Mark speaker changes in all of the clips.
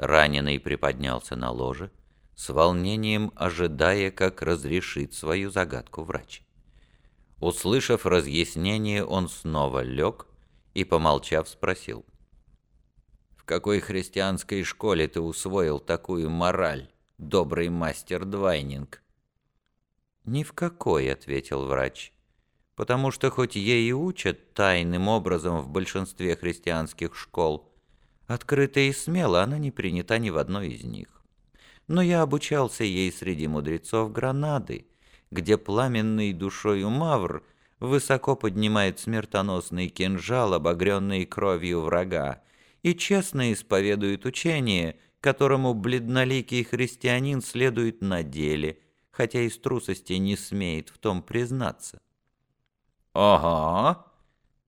Speaker 1: Раненый приподнялся на ложе, с волнением ожидая, как разрешит свою загадку врач. Услышав разъяснение, он снова лег и, помолчав, спросил. «В какой христианской школе ты усвоил такую мораль, добрый мастер Двайнинг?» «Ни в какой», — ответил врач, «потому что хоть ей и учат тайным образом в большинстве христианских школ, открыто и смело она не принята ни в одной из них. Но я обучался ей среди мудрецов Гранады, где пламенный душою Мавр высоко поднимает смертоносный кинжал, обогренный кровью врага, и честно исповедует учение, которому бледноликий христианин следует на деле, хотя из трусости не смеет в том признаться. «Ага,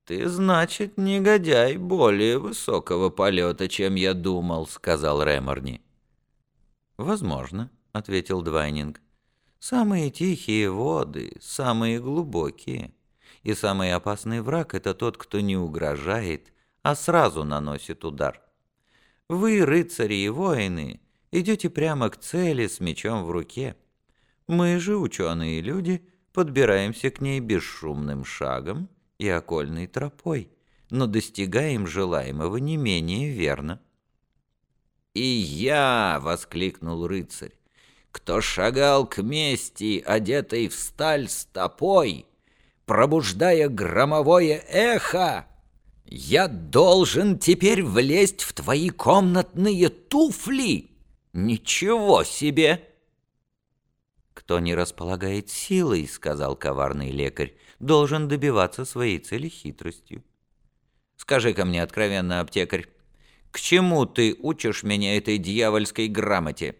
Speaker 1: ты, значит, негодяй более высокого полета, чем я думал», — сказал Реморни. «Возможно», — ответил Двайнинг. «Самые тихие воды, самые глубокие, и самый опасный враг — это тот, кто не угрожает, а сразу наносит удар. Вы, рыцари и воины, идете прямо к цели с мечом в руке. Мы же, ученые люди, подбираемся к ней бесшумным шагом и окольной тропой, но достигаем желаемого не менее верно».
Speaker 2: «И я!» — воскликнул рыцарь. «Кто шагал к мести, одетый в сталь стопой, пробуждая громовое эхо, я должен теперь влезть в твои комнатные туфли! Ничего себе!»
Speaker 1: «Кто не располагает силой, — сказал коварный лекарь, — должен добиваться своей цели хитростью. Скажи-ка мне откровенно, аптекарь, к чему ты учишь меня этой дьявольской грамоте?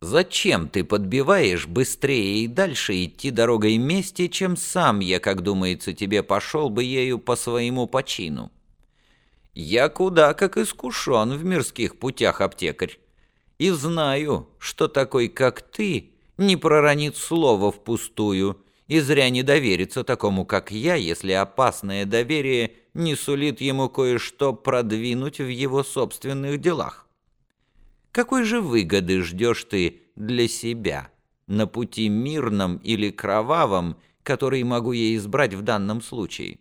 Speaker 1: Зачем ты подбиваешь быстрее и дальше идти дорогой мести, чем сам я, как думается тебе, пошел бы ею по своему почину? Я куда как искушен в мирских путях, аптекарь, и знаю, что такой, как ты, не проронит слова впустую и зря не доверится такому, как я, если опасное доверие не сулит ему кое-что продвинуть в его собственных делах. Какой же выгоды ждешь ты для себя на пути мирном или кровавом, который могу я избрать в данном случае?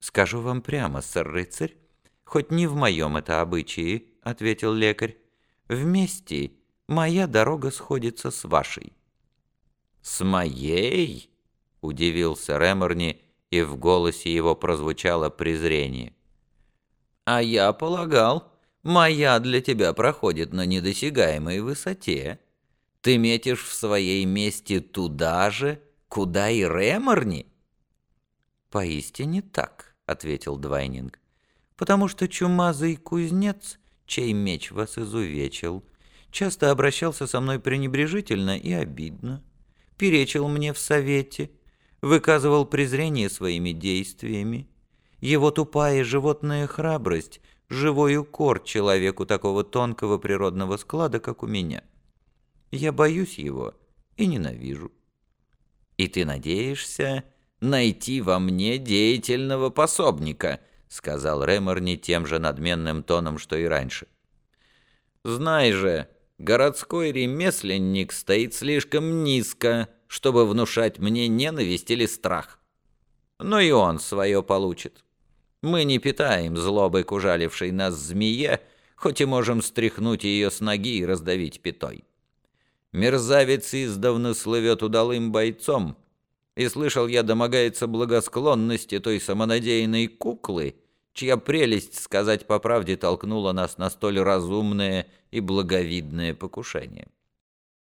Speaker 1: Скажу вам прямо, сэр-рыцарь, хоть не в моем это обычае, — ответил лекарь, — вместе моя дорога сходится с вашей. «С моей?» — удивился Реморни, и в голосе его прозвучало презрение. «А я полагал, моя для тебя проходит на недосягаемой высоте. Ты метишь в своей месте туда же, куда и Реморни?» «Поистине так», — ответил Двайнинг, «потому что чумазый кузнец, чей меч вас изувечил, часто обращался со мной пренебрежительно и обидно, перечил мне в совете» выказывал презрение своими действиями. Его тупая животная храбрость — живой укор человеку такого тонкого природного склада, как у меня. Я боюсь его и ненавижу.
Speaker 2: И ты надеешься найти во мне деятельного пособника, сказал Реморни тем же надменным тоном, что и раньше. Знай же, городской ремесленник стоит слишком низко, чтобы внушать мне ненависть или страх. Но и он свое получит. Мы не питаем злобы к ужалившей нас змее, хоть и можем стряхнуть ее с ноги и раздавить пятой. Мерзавец издавна слывет удалым бойцом, и слышал я домогается благосклонности той самонадеянной куклы, чья прелесть, сказать по правде, толкнула нас на столь разумное и благовидное покушение.